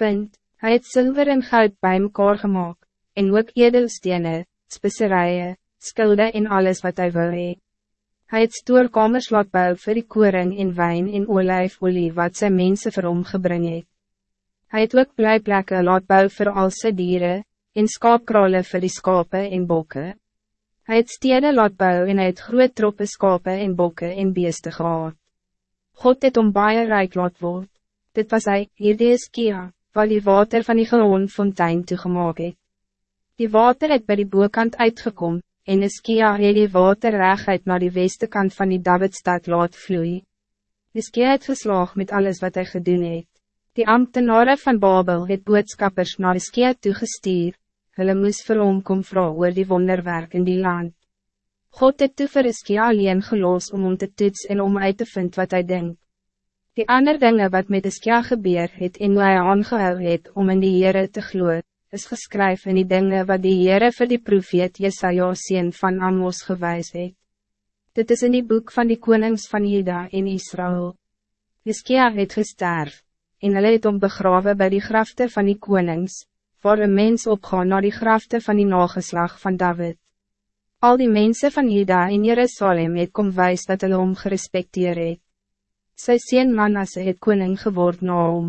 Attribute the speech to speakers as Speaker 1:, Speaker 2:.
Speaker 1: Punt, hy het zilver en goud bij mekaar gemaakt, en ook edelstene, specerijen, skulde en alles wat hij wil hee. Hy het stoorkamers laat bou vir die koring en wijn en olijfolie wat sy mense vir hom gebring het. Hy het ook blijplekke laat bou vir al sy dieren, en skaapkrale vir die skape en bokke. Hy het stede laat bou en hy het groot troppe skape en bokke en beeste gehad. God het om baie rijk laat word. Dit was hy, hierdie is Kia, waar die water van die gewoon fontein toegemaak het. Die water het bij die boekant uitgekom, en Iskia het die water reguit naar die weste kant van die Davidstad laat vloei. Iskia het geslaag met alles wat hij gedoen het. Die ambtenaren van Babel het boodskappers naar Iskia toegestuur, hulle moes vir hom kom vraag oor die wonderwerk in die land. God het toe vir Iskia alleen gelos om om te toets en om uit te vinden wat hij denkt. Die ander dingen wat met Iskia gebeur het en hoe hy aangehou het om in die Heere te gloeien, is geskryf in die dingen wat die Heere vir die profeet Jesaja sien van Amos gewys het. Dit is in die boek van die konings van Juda en Israël. Hiskia het gesterf, en hulle het om begrawe by die grafte van die konings, waar een mens opgaan naar die grafte van die nageslag van David. Al die mensen van Juda en Jerusalem het kom wijs dat hulle om gerespecteer het. Sy sien Manasse het koning geword na hom.